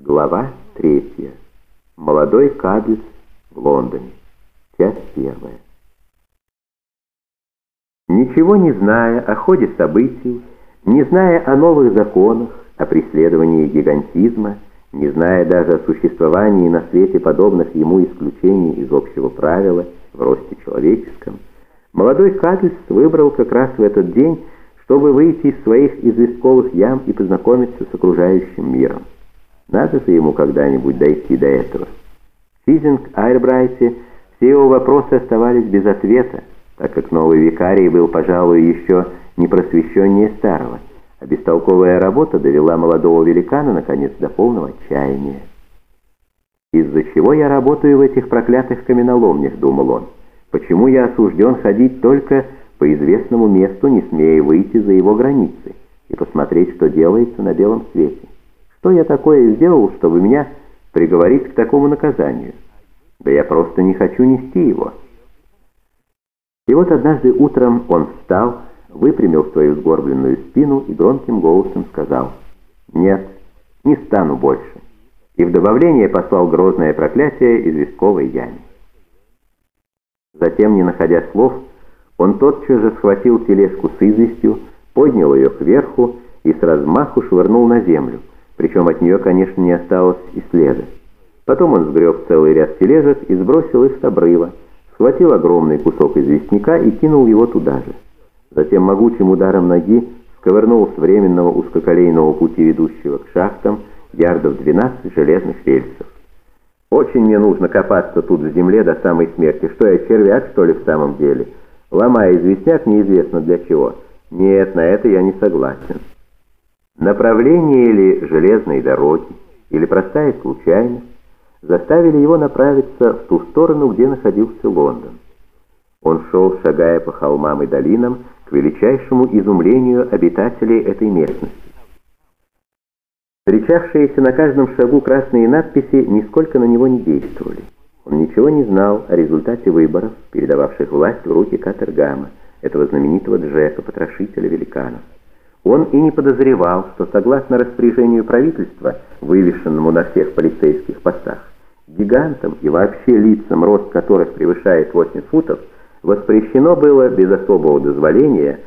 Глава третья. Молодой Кадльс в Лондоне. Часть первая. Ничего не зная о ходе событий, не зная о новых законах, о преследовании гигантизма, не зная даже о существовании на свете подобных ему исключений из общего правила в росте человеческом, молодой Кадльс выбрал как раз в этот день, чтобы выйти из своих известковых ям и познакомиться с окружающим миром. Надо же ему когда-нибудь дойти до этого. В Физинг-Айрбрайте все его вопросы оставались без ответа, так как новый викарий был, пожалуй, еще не просвещеннее старого, а бестолковая работа довела молодого великана, наконец, до полного отчаяния. «Из-за чего я работаю в этих проклятых каменоломнях?» — думал он. «Почему я осужден ходить только по известному месту, не смея выйти за его границы и посмотреть, что делается на белом свете?» Что я такое сделал, чтобы меня приговорить к такому наказанию? Да я просто не хочу нести его. И вот однажды утром он встал, выпрямил свою сгорбленную спину и громким голосом сказал «Нет, не стану больше». И в добавление послал грозное проклятие известковой яме. Затем, не находя слов, он тотчас же схватил тележку с известью, поднял ее кверху и с размаху швырнул на землю, причем от нее, конечно, не осталось и следа. Потом он сгреб целый ряд тележек и сбросил их с обрыва, схватил огромный кусок известняка и кинул его туда же. Затем могучим ударом ноги сковырнул с временного узкоколейного пути, ведущего к шахтам, ярдов 12 железных рельсов. «Очень мне нужно копаться тут в земле до самой смерти. Что я, червяк, что ли, в самом деле? Ломая известняк неизвестно для чего. Нет, на это я не согласен». Направление ли железной дороги, или простая случайность, заставили его направиться в ту сторону, где находился Лондон. Он шел, шагая по холмам и долинам, к величайшему изумлению обитателей этой местности. Встречавшиеся на каждом шагу красные надписи нисколько на него не действовали. Он ничего не знал о результате выборов, передававших власть в руки Катергама, этого знаменитого Джека, потрошителя великанов. Он и не подозревал, что согласно распоряжению правительства, вывешенному на всех полицейских постах, гигантам и вообще лицам, рост которых превышает 8 футов, воспрещено было без особого дозволения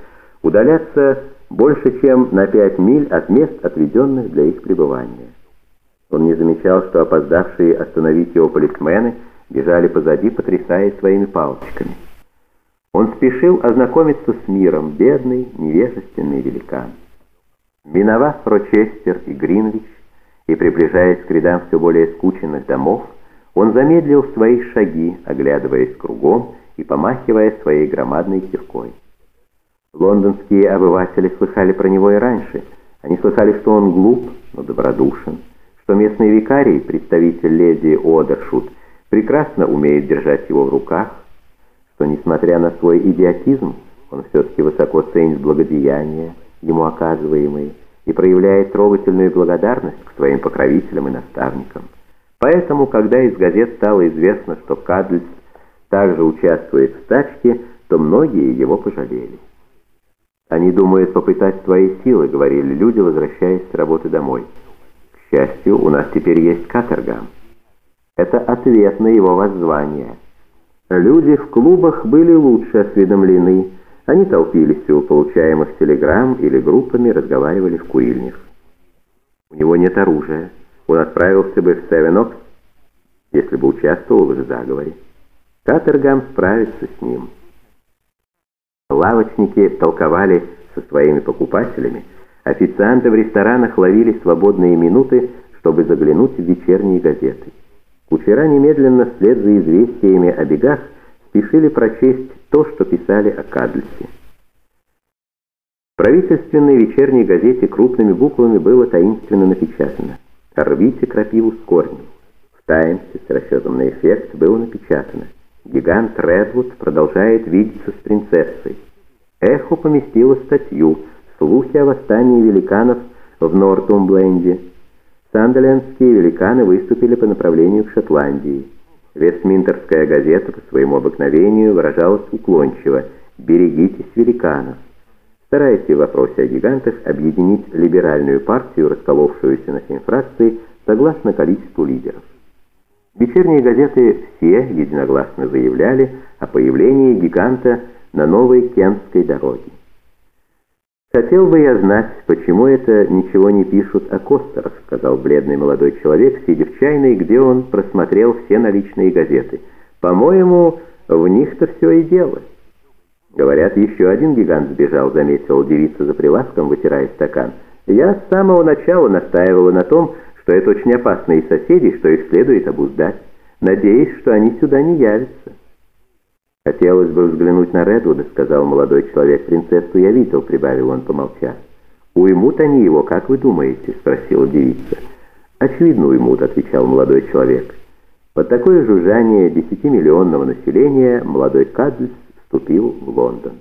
удаляться больше, чем на 5 миль от мест, отведенных для их пребывания. Он не замечал, что опоздавшие остановить его полисмены бежали позади, потрясая своими палочками. Он спешил ознакомиться с миром, бедный, невежественный великан. Миновав Рочестер и Гринвич и приближаясь к рядам все более скученных домов, он замедлил свои шаги, оглядываясь кругом и помахивая своей громадной киркой. Лондонские обыватели слыхали про него и раньше. Они слыхали, что он глуп, но добродушен, что местный викарий, представитель леди Одершут, прекрасно умеет держать его в руках, что, несмотря на свой идиотизм, он все-таки высоко ценит благодеяния, ему оказываемые, и проявляет трогательную благодарность к своим покровителям и наставникам. Поэтому, когда из газет стало известно, что Кадльс также участвует в стачке, то многие его пожалели. «Они думают попытать свои силы», — говорили люди, возвращаясь с работы домой. «К счастью, у нас теперь есть каторга. Это ответ на его воззвание». Люди в клубах были лучше осведомлены. Они толпились у получаемых телеграмм или группами разговаривали в курильнях. У него нет оружия. Он отправился бы в Севенокс, если бы участвовал в заговоре. Катергам справится с ним. Лавочники толковали со своими покупателями. Официанты в ресторанах ловили свободные минуты, чтобы заглянуть в вечерние газеты. Кучера немедленно вслед за известиями о бегах спешили прочесть то, что писали о Кадльсе. В правительственной вечерней газете крупными буквами было таинственно напечатано «Рвите крапиву с корнем». В «Таймсе» с расчетом на эффект было напечатано «Гигант Редвуд продолжает видеться с принцессой». «Эхо» поместило статью «Слухи о восстании великанов в Нортумбленде». Сандерлендские великаны выступили по направлению к Шотландии. Вестминтерская газета по своему обыкновению выражалась уклончиво «Берегитесь великанов». Стараясь в вопросе о гигантах объединить либеральную партию, расколовшуюся на семь фракций, согласно количеству лидеров. Вечерние газеты все единогласно заявляли о появлении гиганта на новой Кентской дороге. «Хотел бы я знать, почему это ничего не пишут о Костерах», сказал бледный молодой человек, сидя в чайной, где он просмотрел все наличные газеты. «По-моему, в них-то все и дело». «Говорят, еще один гигант сбежал», — заметила девица за прилавком, вытирая стакан. «Я с самого начала настаивала на том, что это очень опасные соседи, что их следует обуздать. Надеюсь, что они сюда не явятся». «Хотелось бы взглянуть на Редвуда», — сказал молодой человек. «Принцессу я видел», — прибавил он, помолчав. «Уймут они его, как вы думаете?» — спросила девица. «Очевидно, уймут», — отвечал молодой человек. Под такое жужжание десятимиллионного населения молодой Кадльс вступил в Лондон.